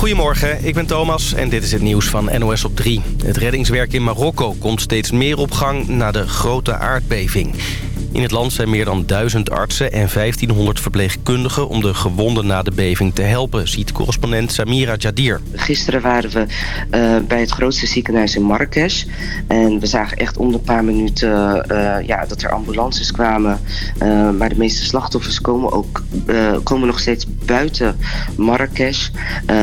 Goedemorgen, ik ben Thomas en dit is het nieuws van NOS op 3. Het reddingswerk in Marokko komt steeds meer op gang na de grote aardbeving. In het land zijn meer dan 1000 artsen en 1500 verpleegkundigen... om de gewonden na de beving te helpen, ziet correspondent Samira Jadir. Gisteren waren we uh, bij het grootste ziekenhuis in Marrakesh. En we zagen echt om de paar minuten uh, ja, dat er ambulances kwamen. Uh, maar de meeste slachtoffers komen, ook, komen nog steeds buiten Marrakesh.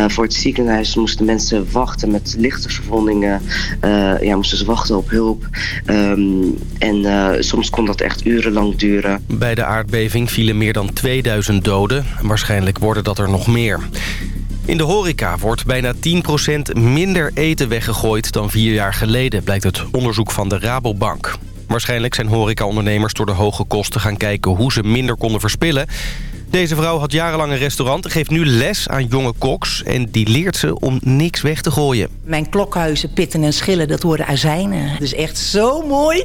voor het ziekenhuis moesten mensen wachten met lichte verwondingen. ja, moesten ze wachten op hulp. Um, en soms kon dat echt uren duren. Bij de aardbeving vielen meer dan 2000 doden. Waarschijnlijk worden dat er nog meer. In de horeca wordt bijna 10% minder eten weggegooid dan vier jaar geleden... blijkt het onderzoek van de Rabobank. Waarschijnlijk zijn horecaondernemers door de hoge kosten gaan kijken hoe ze minder konden verspillen. Deze vrouw had jarenlang een restaurant, geeft nu les aan jonge koks... en die leert ze om niks weg te gooien. Mijn klokhuizen, pitten en schillen, dat worden azijnen. Dat is echt zo mooi.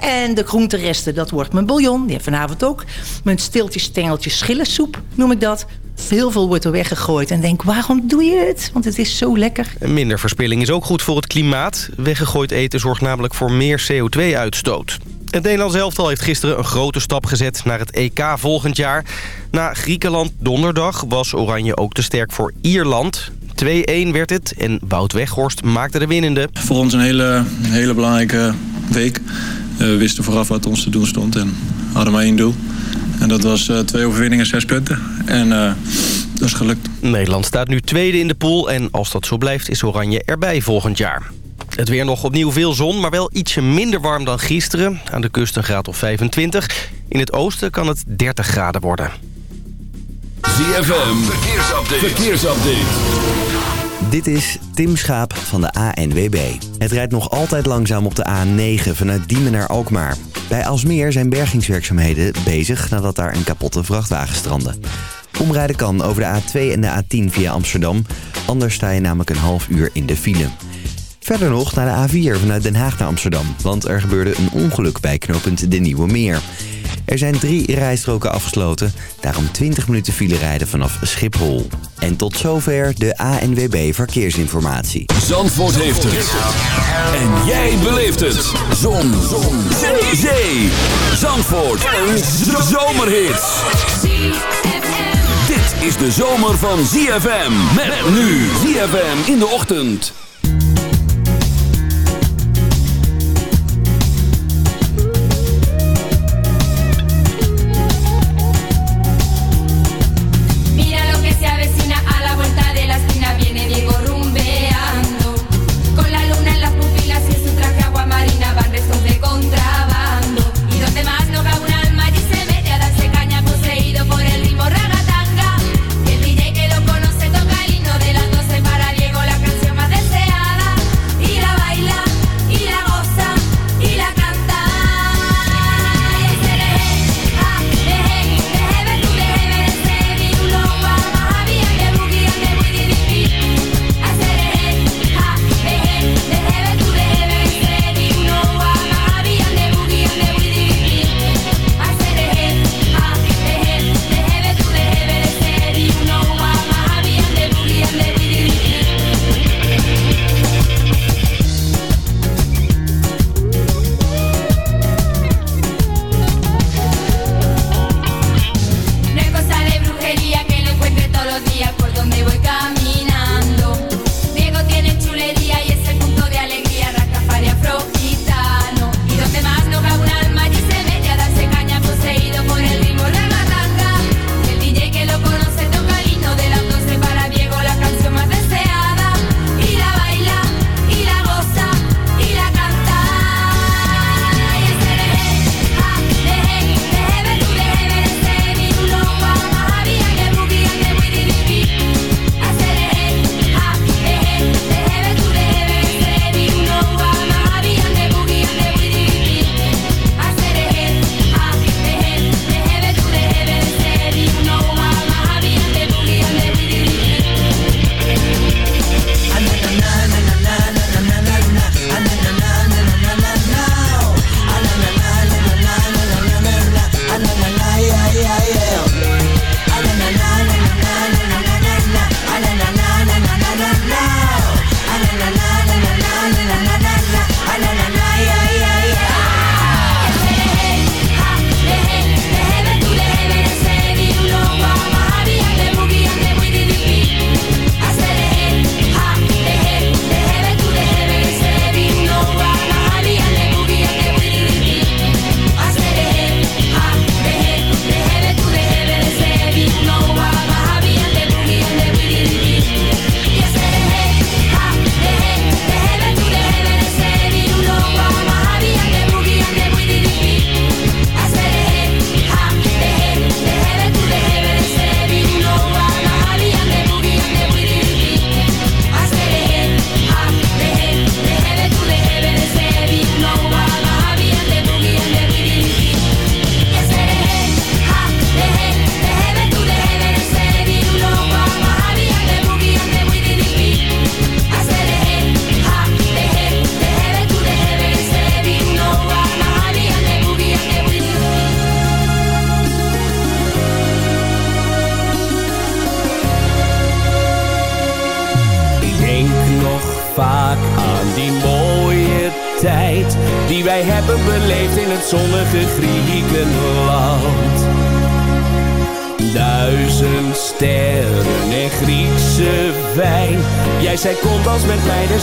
En de groenteresten, dat wordt mijn bouillon. Die heb vanavond ook. Mijn stiltjes, stengeltjes, schillensoep noem ik dat. Heel veel wordt er weggegooid. En denk, waarom doe je het? Want het is zo lekker. Minder verspilling is ook goed voor het klimaat. Weggegooid eten zorgt namelijk voor meer CO2-uitstoot. Het Nederlands elftal heeft gisteren een grote stap gezet naar het EK volgend jaar. Na Griekenland donderdag was Oranje ook te sterk voor Ierland. 2-1 werd het en Wout Weghorst maakte de winnende. Voor ons een hele, hele belangrijke week. Eh, we wisten vooraf wat ons te doen stond en hadden maar één doel. En dat was uh, twee overwinningen, zes punten. En uh, dat is gelukt. Nederland staat nu tweede in de pool. En als dat zo blijft, is Oranje erbij volgend jaar. Het weer nog opnieuw veel zon, maar wel ietsje minder warm dan gisteren. Aan de kust een graad of 25. In het oosten kan het 30 graden worden. ZFM, verkeersupdate. verkeersupdate. Dit is Tim Schaap van de ANWB. Het rijdt nog altijd langzaam op de A9 vanuit Diemen naar Alkmaar. Bij Alsmeer zijn bergingswerkzaamheden bezig nadat daar een kapotte vrachtwagen strandde. Omrijden kan over de A2 en de A10 via Amsterdam. Anders sta je namelijk een half uur in de file. Verder nog naar de A4 vanuit Den Haag naar Amsterdam. Want er gebeurde een ongeluk bij knooppunt De Nieuwe Meer. Er zijn drie rijstroken afgesloten. Daarom 20 minuten file rijden vanaf Schiphol. En tot zover de ANWB Verkeersinformatie. Zandvoort heeft het. En jij beleeft het. Zon. Zon. Zee. Zee. Zandvoort. Een zomerhit. Dit is de zomer van ZFM. Met nu ZFM in de ochtend.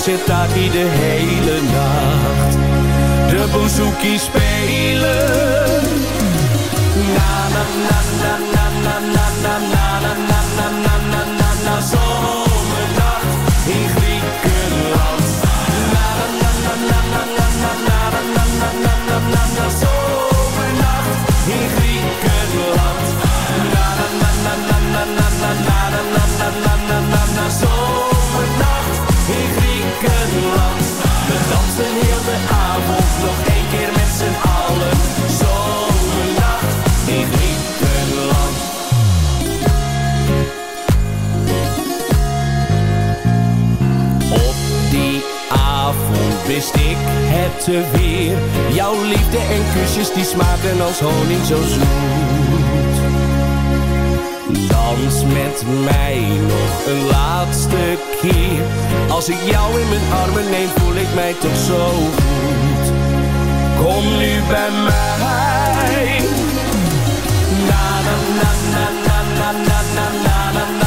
você tá Als ik jou in mijn armen neem, voel ik mij toch zo goed. Kom nu bij mij. Na na na na na na na na na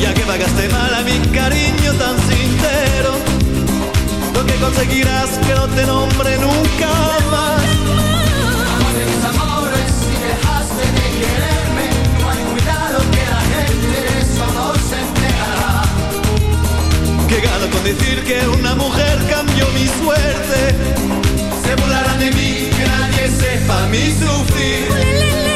Ya que pagaste mal a mi cariño tan sincero, lo que conseguirás que no te nombre nunca más. Amor de mis amores, si dejaste de quererme, no hay cuidado que la gente de eso no se enterará. Que gano con decir que una mujer cambió mi suerte. Se burlarán de mí, que nadie sepa mi sufrir.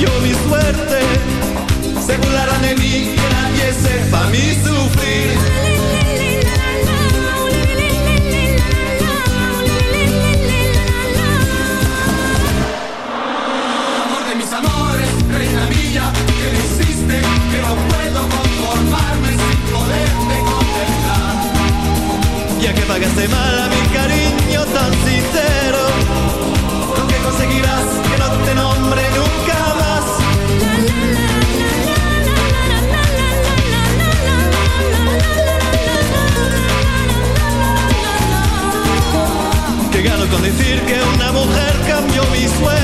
Yo mi suerte seguraré ni y nadie sepa mi sufrir. Amor de mis amores reina mía que me hiciste que no puedo conformarme sin poder contener. Ya que pagaste mal a mi cariño tan sincero. decir que una mujer cambió mi sueño.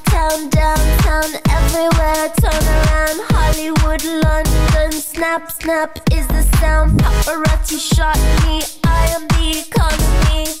Uptown, downtown, everywhere. Turn around. Hollywood, London. Snap, snap is the sound. Paparazzi shot me. I am the economy.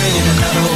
singing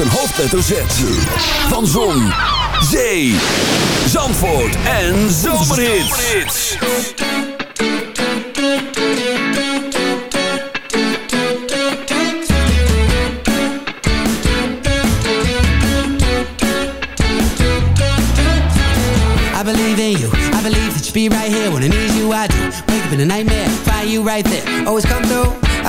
een hoofdletter Z. Van Zon, Zee, Zandvoort en Zomerhits. I believe in you. I believe that you be right here when I need you. I do. Wake up in a nightmare, find you right there. Always come.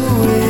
away.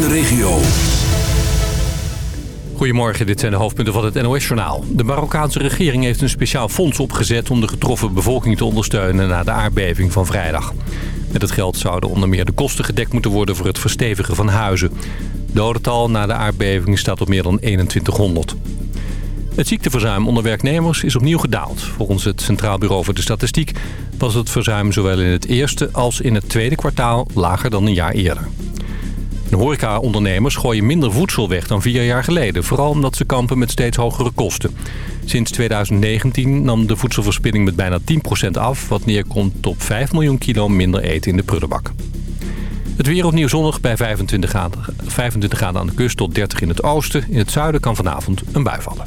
De regio. Goedemorgen, dit zijn de hoofdpunten van het NOS-journaal. De Marokkaanse regering heeft een speciaal fonds opgezet... om de getroffen bevolking te ondersteunen na de aardbeving van vrijdag. Met het geld zouden onder meer de kosten gedekt moeten worden... voor het verstevigen van huizen. Dodental na de aardbeving staat op meer dan 2100. Het ziekteverzuim onder werknemers is opnieuw gedaald. Volgens het Centraal Bureau voor de Statistiek was het verzuim zowel in het eerste als in het tweede kwartaal lager dan een jaar eerder. De horeca-ondernemers gooien minder voedsel weg dan vier jaar geleden. Vooral omdat ze kampen met steeds hogere kosten. Sinds 2019 nam de voedselverspilling met bijna 10% af... wat neerkomt op 5 miljoen kilo minder eten in de prullenbak. Het weer opnieuw zonnig bij 25 graden, 25 graden aan de kust tot 30 in het oosten. In het zuiden kan vanavond een bui vallen.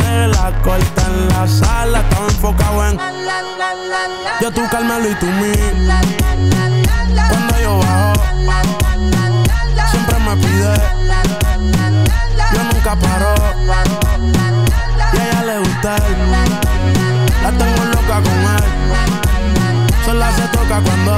Carmelo y tú mí. Cuando yo bajo, siempre me pide. Yo nunca paro. Y a ella le gusta él. La tengo loca con él. Sola se toca cuando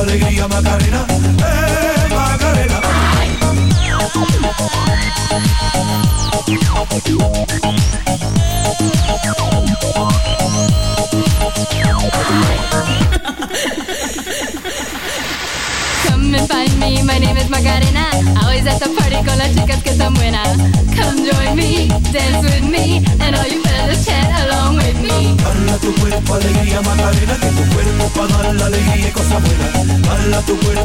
alegría, Macarena, eh, Macarena. Come and find me, my name is Macarena. Always at the party con las chicas que están buenas. Come join me, dance with me, and all you fellas chat along with me. Bala tu cuerpo, alegría, Macarena, que tu cuerpo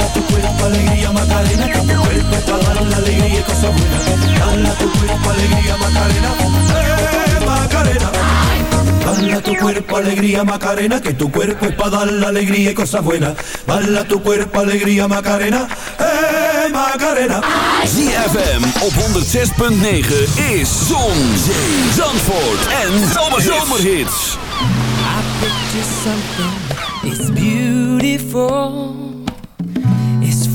Bala tu cuerpo, alegría, Macarena, que tu cuerpo es para dar la alegría y cosas buenas. Bala tu cuerpo, alegría, Macarena, eh, Macarena. Tu cuerpo, alegría, Macarena, que tu cuerpo es para dar la alegría y cosas buenas. Bala tu cuerpo, alegría, Macarena, eh, Macarena. ZFM op 106.9 is Zon, Zee, Zandvoort en Zomerhits. I picture something, it's beautiful.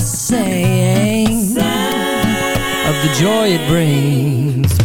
I sing of the joy it brings.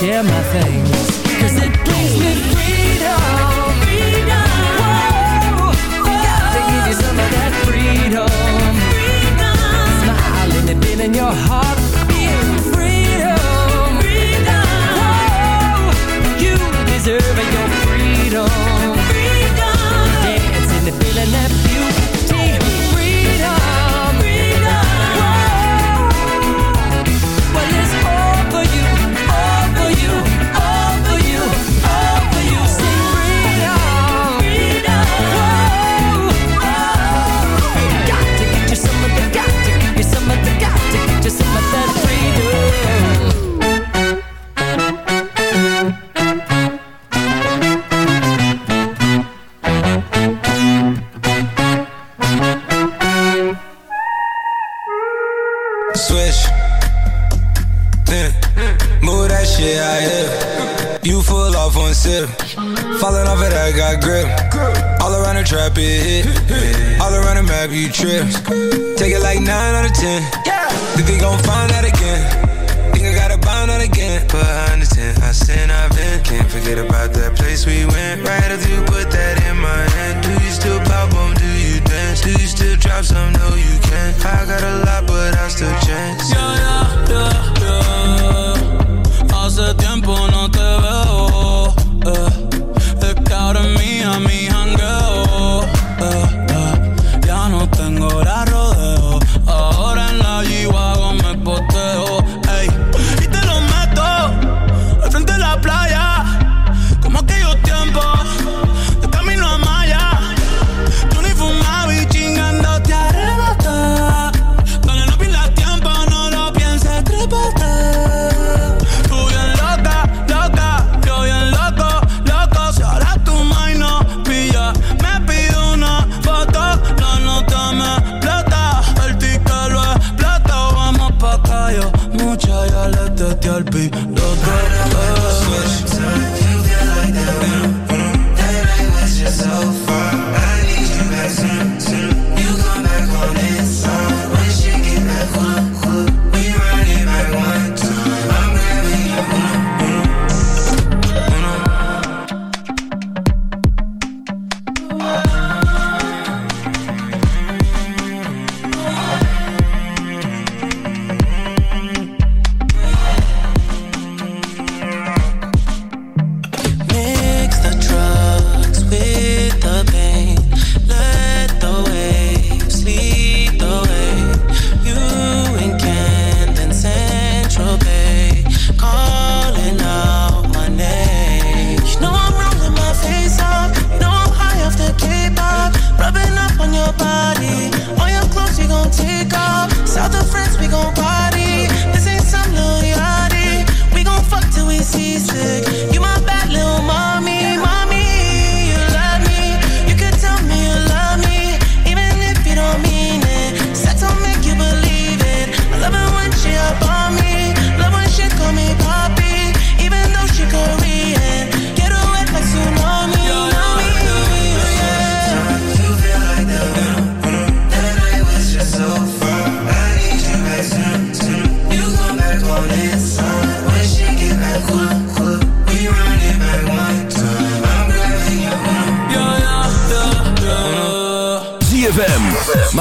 Share my things. Cause it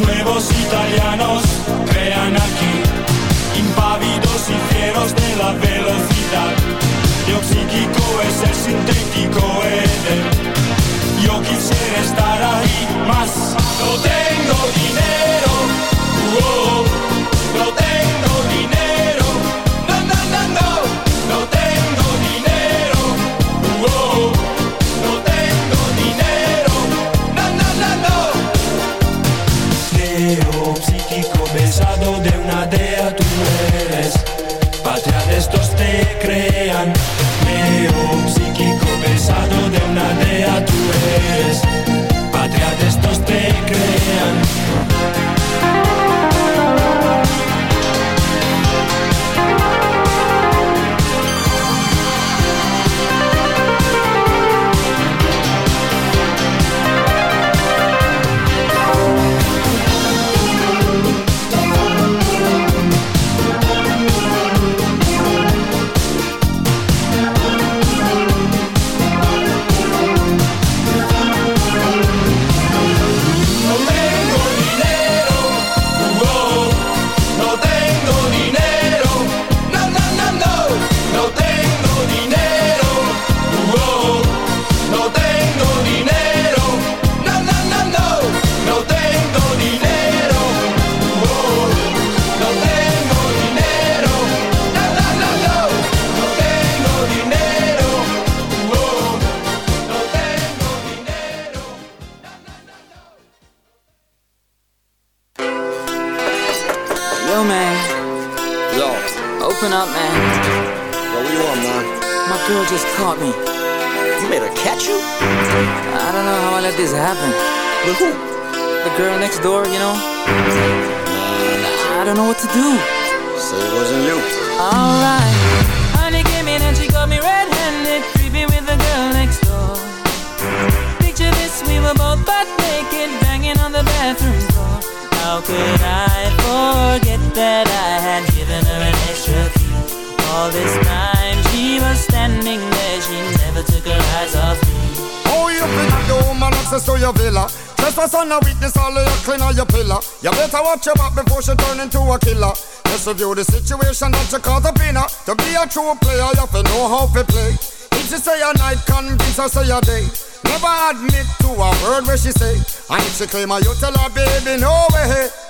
nuevos italianos crean aquí, impávidos y fieros de la velocidad. Yo psíquico es el sintético éter. Yo quisiera estar ahí más. No tengo dinero girl just caught me. You made her catch you? I don't know how I let this happen. With who? The girl next door, you know? I don't know what to do. So it wasn't you. Alright. Honey came in and she got me red-handed, creepy with the girl next door. Picture this, we were both butt naked, banging on the bathroom floor. How could I forget that I had given her an extra key? All this time she standing there, she never took her eyes off me. Oh, you think the woman access to your villa? Trespass on a witness, all of your clean on your pillar. You better watch your back before she turn into a killer. Just review the situation that you caught up in her. To be a true player, you have to know how to play. If she say a night, convince her say a day. Never admit to a word where she say. And if she claim her, you tell her, baby, no way.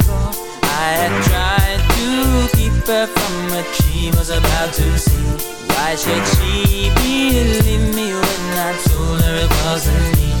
I had tried to keep her from what she was about to see. Why should she believe me when I told her it wasn't me?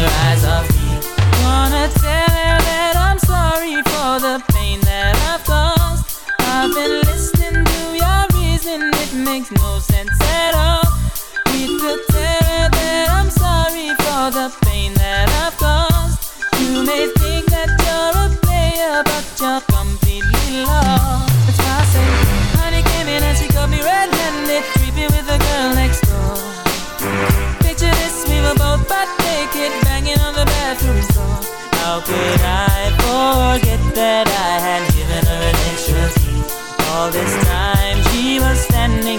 never eyes off me. Wanna tell her that I'm sorry for the pain that I've caused. I've been listening to your reason, it makes no sense at all. Need to tell her that I'm sorry for the pain that I've caused. You may think that you're a player, but you're completely lost. That's why I say, honey came in and she got me red-handed, creepy with the girl next door. How could I forget that I had given her an extra key? All this time she was standing